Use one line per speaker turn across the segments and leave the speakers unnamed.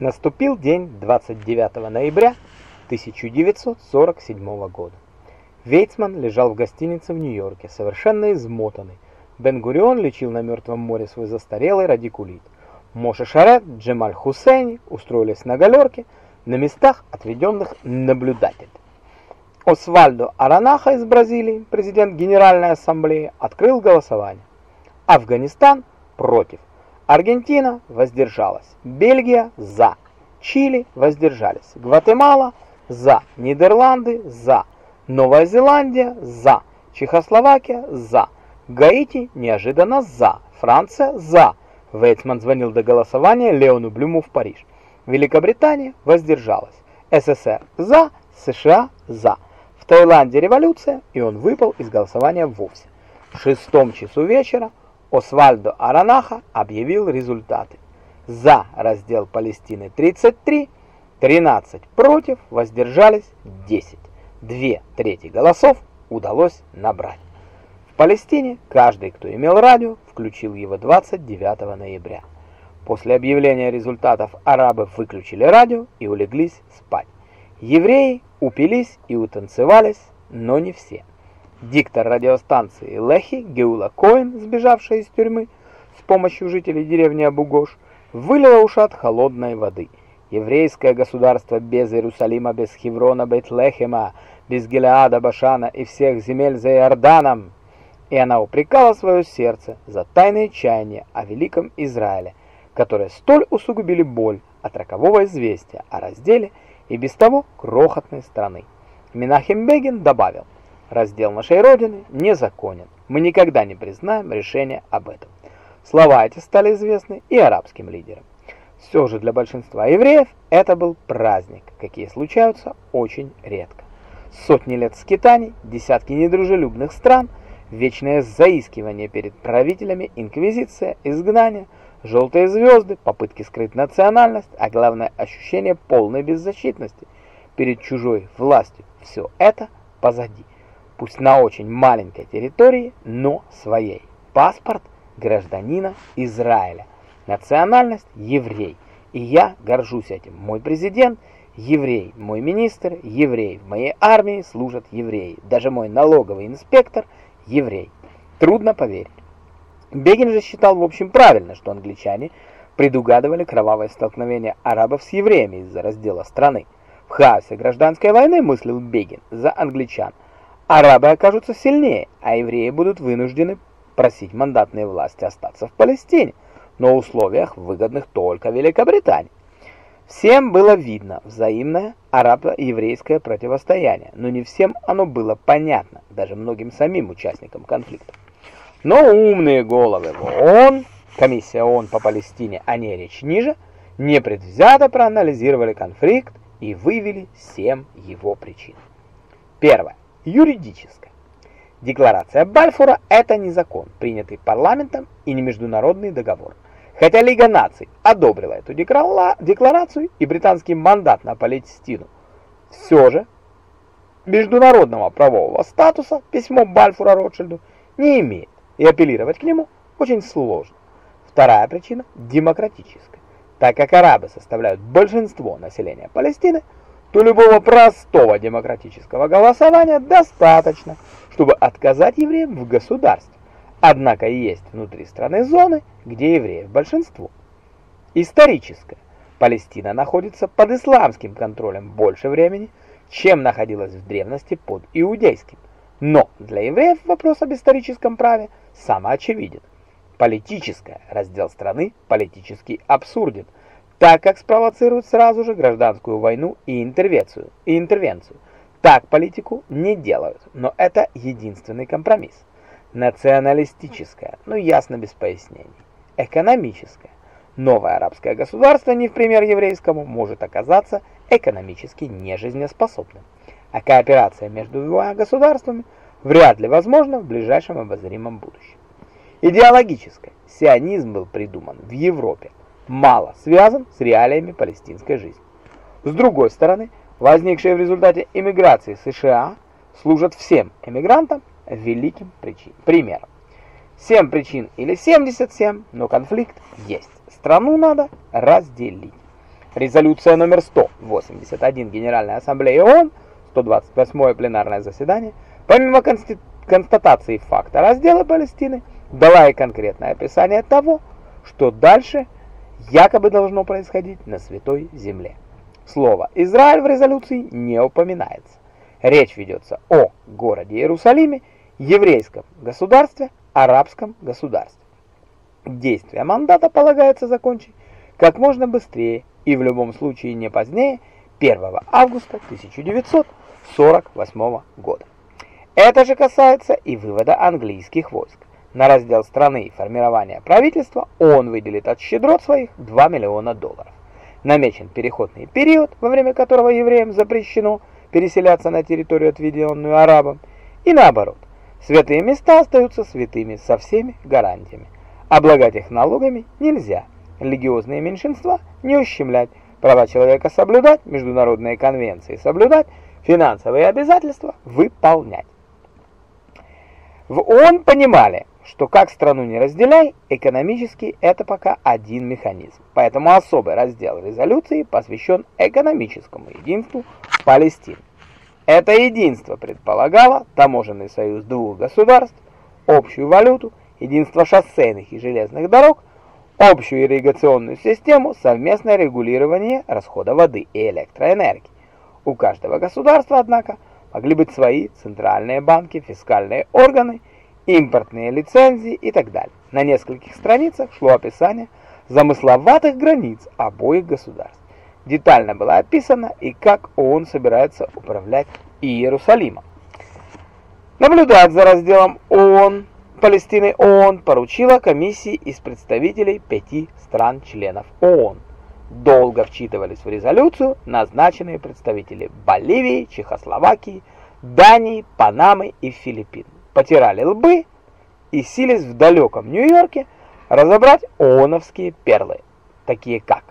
Наступил день 29 ноября 1947 года. Вейцман лежал в гостинице в Нью-Йорке, совершенно измотанный. Бен-Гурион лечил на Мертвом море свой застарелый радикулит. Моше Шарет, Джемаль Хусейни устроились на галерке на местах, отведенных наблюдателям. Освальдо Аранаха из Бразилии, президент Генеральной Ассамблеи, открыл голосование. Афганистан против. Аргентина воздержалась. Бельгия за. Чили воздержались. Гватемала за. Нидерланды за. Новая Зеландия за. Чехословакия за. Гаити неожиданно за. Франция за. Вейтсман звонил до голосования Леону Блюму в Париж. Великобритания воздержалась. СССР за. США за. В Таиланде революция, и он выпал из голосования вовсе. В шестом часу вечера Освальдо Аранаха объявил результаты. За раздел Палестины 33, 13 против, воздержались 10. Две трети голосов удалось набрать. В Палестине каждый, кто имел радио, включил его 29 ноября. После объявления результатов арабы выключили радио и улеглись спать. Евреи упились и утанцевались, но не все. Диктор радиостанции Лехи Геула Коэн, сбежавшая из тюрьмы с помощью жителей деревни Абугош, вылила ушат холодной воды. Еврейское государство без Иерусалима, без Хеврона, Бейтлехема, без Гелеада, Башана и всех земель за Иорданом. И она упрекала свое сердце за тайные чаяния о великом Израиле, которые столь усугубили боль от рокового известия о разделе и без того крохотной страны. Минахим Бегин добавил – Раздел нашей Родины незаконен. Мы никогда не признаем решение об этом. Слова эти стали известны и арабским лидерам. Все же для большинства евреев это был праздник, какие случаются очень редко. Сотни лет скитаний, десятки недружелюбных стран, вечное заискивание перед правителями, инквизиция, изгнание, желтые звезды, попытки скрыть национальность, а главное ощущение полной беззащитности перед чужой властью. Все это позади пусть на очень маленькой территории, но своей. Паспорт гражданина Израиля. Национальность еврей. И я горжусь этим. Мой президент еврей, мой министр еврей, в моей армии служат евреи. Даже мой налоговый инспектор еврей. Трудно поверить. Бегин же считал в общем правильно, что англичане предугадывали кровавое столкновение арабов с евреями из-за раздела страны. В хаосе гражданской войны мыслил Бегин за англичан – арабы окажутся сильнее, а евреи будут вынуждены просить мандатные власти остаться в Палестине, но в условиях, выгодных только Великобритании. Всем было видно взаимное арабо-еврейское противостояние, но не всем оно было понятно, даже многим самим участникам конфликта. Но умные головы в ООН, комиссия ООН по Палестине, а не речь ниже, непредвзято проанализировали конфликт и вывели семь его причин. Первое юридическое. Декларация Бальфура – это не закон, принятый парламентом и не международный договор. Хотя Лига наций одобрила эту декларацию и британский мандат на Палестину, все же международного правового статуса письмо Бальфура Ротшильду не имеет, и апеллировать к нему очень сложно. Вторая причина – демократическая. Так как арабы составляют большинство населения Палестины – то любого простого демократического голосования достаточно, чтобы отказать евреям в государстве. Однако есть внутри страны зоны, где евреев большинство. Историческое. Палестина находится под исламским контролем больше времени, чем находилась в древности под иудейским. Но для евреев вопрос об историческом праве самоочевиден. Политическое. Раздел страны политически абсурден – так как спровоцируют сразу же гражданскую войну и интервенцию. И интервенцию. Так политику не делают, но это единственный компромисс. Националистическое, ну ясно без пояснений. Экономическое. Новое арабское государство, не в пример еврейскому, может оказаться экономически нежизнеспособным. А кооперация между двумя государствами вряд ли возможна в ближайшем обозримом будущем. Идеологическое. Сионизм был придуман в Европе мало связан с реалиями палестинской жизни. С другой стороны, возникшие в результате эмиграции США служат всем эмигрантам великим причин, примером. 7 причин или 77, но конфликт есть. Страну надо разделить. Резолюция номер 181 Генеральной Ассамблеи ООН, 128 пленарное заседание, помимо констатации факта раздела Палестины, дала и конкретное описание того, что дальше якобы должно происходить на Святой Земле. Слово «Израиль» в резолюции не упоминается. Речь ведется о городе Иерусалиме, еврейском государстве, арабском государстве. Действие мандата полагается закончить как можно быстрее и в любом случае не позднее 1 августа 1948 года. Это же касается и вывода английских войск. На раздел страны и формирование правительства он выделит от щедрот своих 2 миллиона долларов. Намечен переходный период, во время которого евреям запрещено переселяться на территорию, отведенную арабам, и наоборот. Святые места остаются святыми со всеми гарантиями. Облагать их налогами нельзя. Религиозные меньшинства не ущемлять, права человека соблюдать, международные конвенции соблюдать, финансовые обязательства выполнять. В ООН понимали, что как страну не разделяй, экономически это пока один механизм. Поэтому особый раздел резолюции посвящен экономическому единству Палестины. Это единство предполагало таможенный союз двух государств, общую валюту, единство шоссейных и железных дорог, общую ирригационную систему, совместное регулирование расхода воды и электроэнергии. У каждого государства, однако, могли быть свои центральные банки, фискальные органы импортные лицензии и так далее. На нескольких страницах шло описание замысловатых границ обоих государств. Детально было описано и как ООН собирается управлять Иерусалимом. Наблюдать за разделом ООН Палестины ООН поручила комиссии из представителей пяти стран-членов ООН. Долго вчитывались в резолюцию назначенные представители Боливии, Чехословакии, Дании, Панамы и Филиппин потирали лбы и сились в далеком Нью-Йорке разобрать ооновские перлы, такие как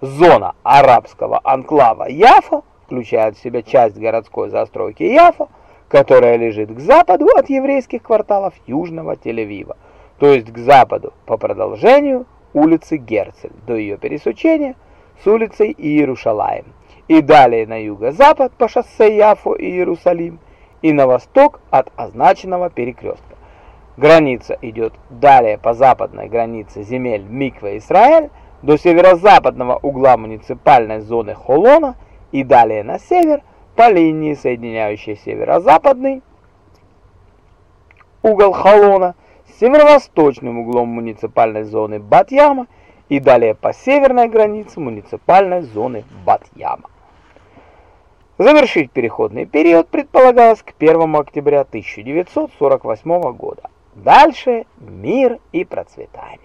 зона арабского анклава Яфо, включая в себя часть городской застройки Яфо, которая лежит к западу от еврейских кварталов Южного Тель-Авива, то есть к западу по продолжению улицы Герцель до ее пересечения с улицей Иерушалаем, и далее на юго-запад по шоссе Яфо и Иерусалим, и на восток от означенного перекрестка. Граница идет далее по западной границе земель Миква-Исраэль до северо-западного угла муниципальной зоны Холона и далее на север по линии, соединяющей северо-западный угол Холона с северо-восточным углом муниципальной зоны Батьяма и далее по северной границе муниципальной зоны Батьяма. Завершить переходный период предполагалось к 1 октября 1948 года. Дальше мир и процветание.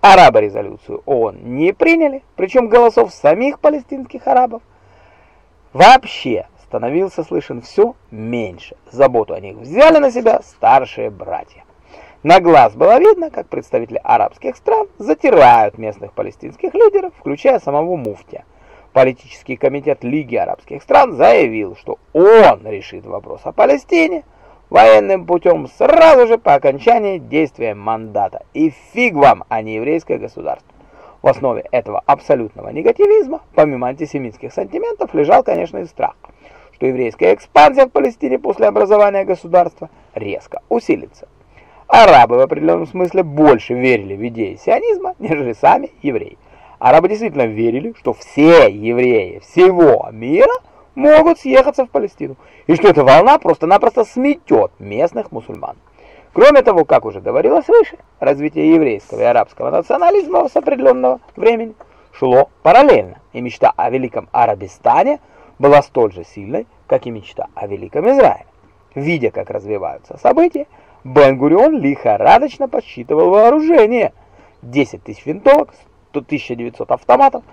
Арабы резолюцию ООН не приняли, причем голосов самих палестинских арабов вообще становился слышен все меньше. Заботу о них взяли на себя старшие братья. На глаз было видно, как представители арабских стран затирают местных палестинских лидеров, включая самого муфтия. Политический комитет Лиги арабских стран заявил, что он решит вопрос о Палестине военным путем сразу же по окончании действия мандата. И фиг вам, а не еврейское государство. В основе этого абсолютного негативизма, помимо антисемитских сантиментов, лежал, конечно, и страх, что еврейская экспансия в Палестине после образования государства резко усилится. Арабы в определенном смысле больше верили в идеи сионизма, нежели сами евреи. Арабы действительно верили, что все евреи всего мира могут съехаться в Палестину, и что эта волна просто-напросто сметет местных мусульман. Кроме того, как уже говорилось выше, развитие еврейского и арабского национализма с определенного времени шло параллельно, и мечта о великом Арабистане была столь же сильной, как и мечта о великом Израиле. Видя, как развиваются события, Бен-Гурион лихорадочно подсчитывал вооружение. 10 тысяч винтовок, 1900 автоматов,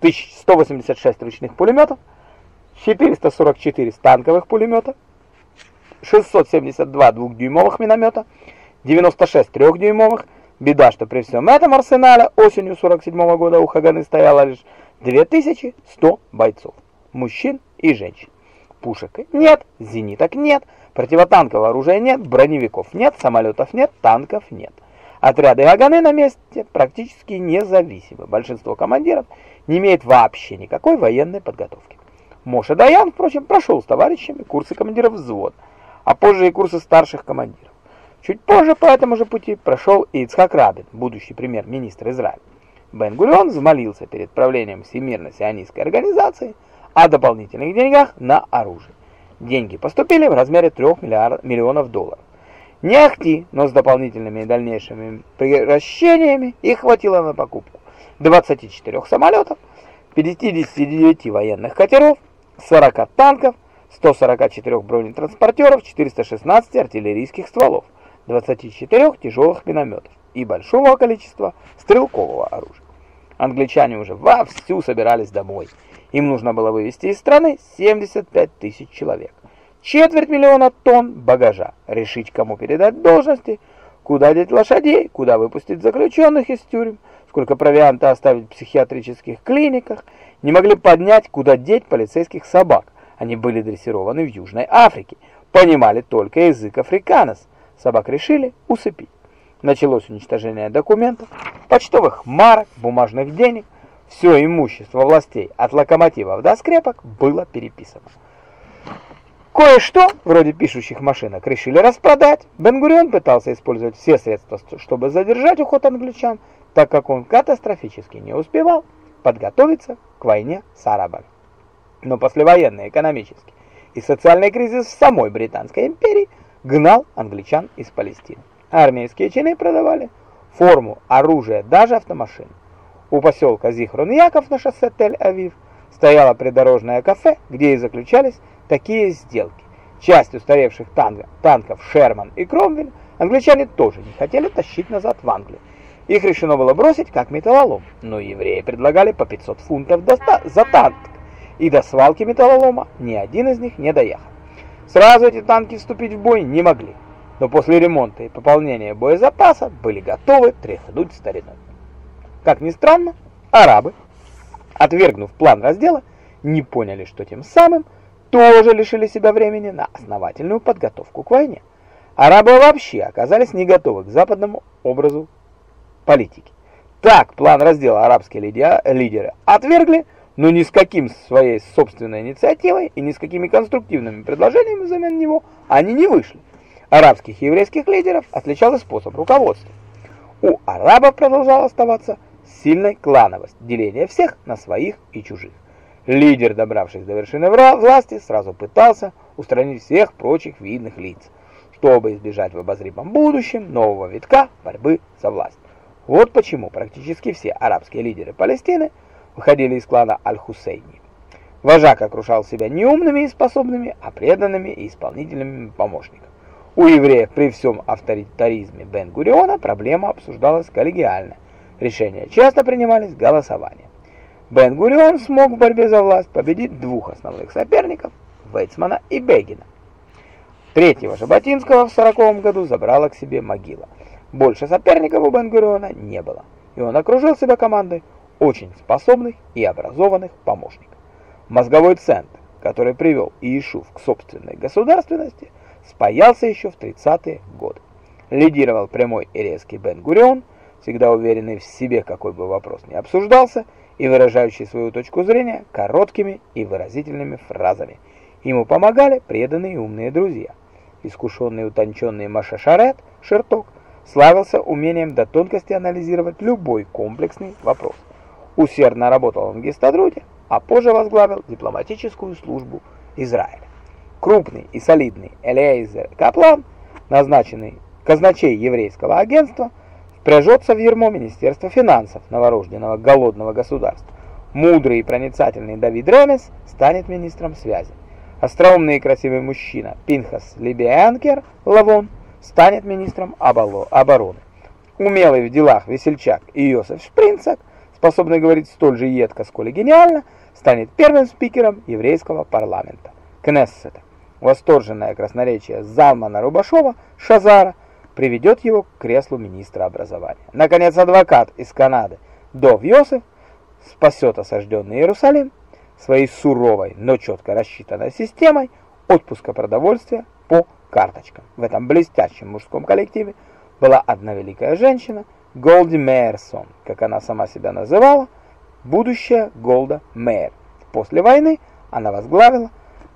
186 ручных пулеметов, 444 станковых пулемета, 672 двухдюймовых миномета, 96 трехдюймовых. Беда, что при всем этом арсенале осенью 47 -го года у Хаганы стояло лишь 2100 бойцов, мужчин и женщин. Пушек нет, зениток нет, противотанкового оружия нет, броневиков нет, самолетов нет, танков нет. Отряды Аганы на месте практически независимы. Большинство командиров не имеет вообще никакой военной подготовки. Моша Даян, впрочем, прошел с товарищами курсы командиров взвода, а позже и курсы старших командиров. Чуть позже по этому же пути прошел и Ицхак Рабин, будущий премьер-министр Израиля. Бен-Гурион взмолился перед правлением Всемирной сионистской организации о дополнительных деньгах на оружие. Деньги поступили в размере 3 миллиард, миллионов долларов. Не ахти, но с дополнительными дальнейшими превращениями их хватило на покупку 24 самолетов, 59 военных катеров, 40 танков, 144 бронетранспортеров, 416 артиллерийских стволов, 24 тяжелых минометов и большого количества стрелкового оружия. Англичане уже вовсю собирались домой. Им нужно было вывести из страны 75 тысяч человек. Четверть миллиона тонн багажа. Решить, кому передать должности, куда деть лошадей, куда выпустить заключенных из тюрем, сколько провианта оставить в психиатрических клиниках. Не могли поднять, куда деть полицейских собак. Они были дрессированы в Южной Африке. Понимали только язык африканос. Собак решили усыпить. Началось уничтожение документов, почтовых марок, бумажных денег. Все имущество властей от локомотивов до скрепок было переписано. Кое-что, вроде пишущих машинок, решили распродать. Бен-Гурион пытался использовать все средства, чтобы задержать уход англичан, так как он катастрофически не успевал подготовиться к войне с арабами. Но послевоенный экономический и социальный кризис в самой Британской империи гнал англичан из Палестины. Армейские чины продавали форму, оружие, даже автомашины. У поселка Зихрон-Яков на шоссе Тель-Авив стояло придорожное кафе, где и заключались такие сделки. Часть устаревших танков, Шерман и Кромвель англичане тоже не хотели тащить назад в Англию. Их решено было бросить как металлолом, но евреи предлагали по 500 фунтов за танк, и до свалки металлолома ни один из них не доехал. Сразу эти танки вступить в бой не могли но после ремонта и пополнения боезапаса были готовы тряхнуть стариной. Как ни странно, арабы, отвергнув план раздела, не поняли, что тем самым тоже лишили себя времени на основательную подготовку к войне. Арабы вообще оказались не готовы к западному образу политики. Так план раздела арабские лидеры отвергли, но ни с каким своей собственной инициативой и ни с какими конструктивными предложениями взамен него они не вышли арабских и еврейских лидеров отличал способ руководства. У арабов продолжала оставаться сильной клановость, деление всех на своих и чужих. Лидер, добравшись до вершины власти, сразу пытался устранить всех прочих видных лиц, чтобы избежать в обозримом будущем нового витка борьбы за власть. Вот почему практически все арабские лидеры Палестины выходили из клана Аль-Хусейни. Вожак окружал себя не умными и способными, а преданными и исполнительными помощниками. У евреев при всем авторитаризме Бен-Гуриона проблема обсуждалась коллегиально. Решения часто принимались голосованием. Бен-Гурион смог в борьбе за власть победить двух основных соперников – Вейцмана и Бегина. Третьего Жаботинского в 40 году забрала к себе могила. Больше соперников у Бен-Гуриона не было, и он окружил себя командой очень способных и образованных помощников. Мозговой центр, который привел Иешуф к собственной государственности – спаялся еще в 30-е годы. Лидировал прямой и резкий Бен-Гурион, всегда уверенный в себе, какой бы вопрос ни обсуждался, и выражающий свою точку зрения короткими и выразительными фразами. Ему помогали преданные и умные друзья. Искушенный и утонченный Маша Шарет, Шерток, славился умением до тонкости анализировать любой комплексный вопрос. Усердно работал в Гестадруте, а позже возглавил дипломатическую службу Израиля крупный и солидный Элейзер Каплан, назначенный казначей еврейского агентства, впряжется в ермо Министерства финансов новорожденного голодного государства. Мудрый и проницательный Давид Ремес станет министром связи. Остроумный и красивый мужчина Пинхас Либианкер Лавон станет министром обороны. Умелый в делах весельчак Иосиф Шпринцак, способный говорить столь же едко, сколь и гениально, станет первым спикером еврейского парламента, Кнессета. Восторженное красноречие Залмана Рубашова, Шазара, приведет его к креслу министра образования. Наконец, адвокат из Канады Дов Йосеф спасет осажденный Иерусалим своей суровой, но четко рассчитанной системой отпуска продовольствия по карточкам. В этом блестящем мужском коллективе была одна великая женщина, Голди Мейерсон, как она сама себя называла, будущая Голда Мэйр. После войны она возглавила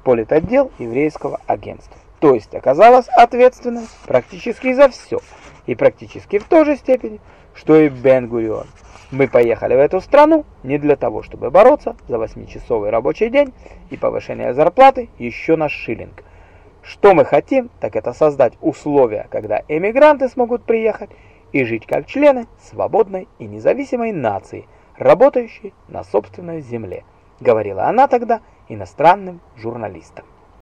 политотдел еврейского агентства. То есть оказалась ответственной практически за все. И практически в той же степени, что и Бен-Гурион. Мы поехали в эту страну не для того, чтобы бороться за 8-часовый рабочий день и повышение зарплаты еще на шиллинг. Что мы хотим, так это создать условия, когда эмигранты смогут приехать и жить как члены свободной и независимой нации, работающей на собственной земле, говорила она тогда иностранным журналистам.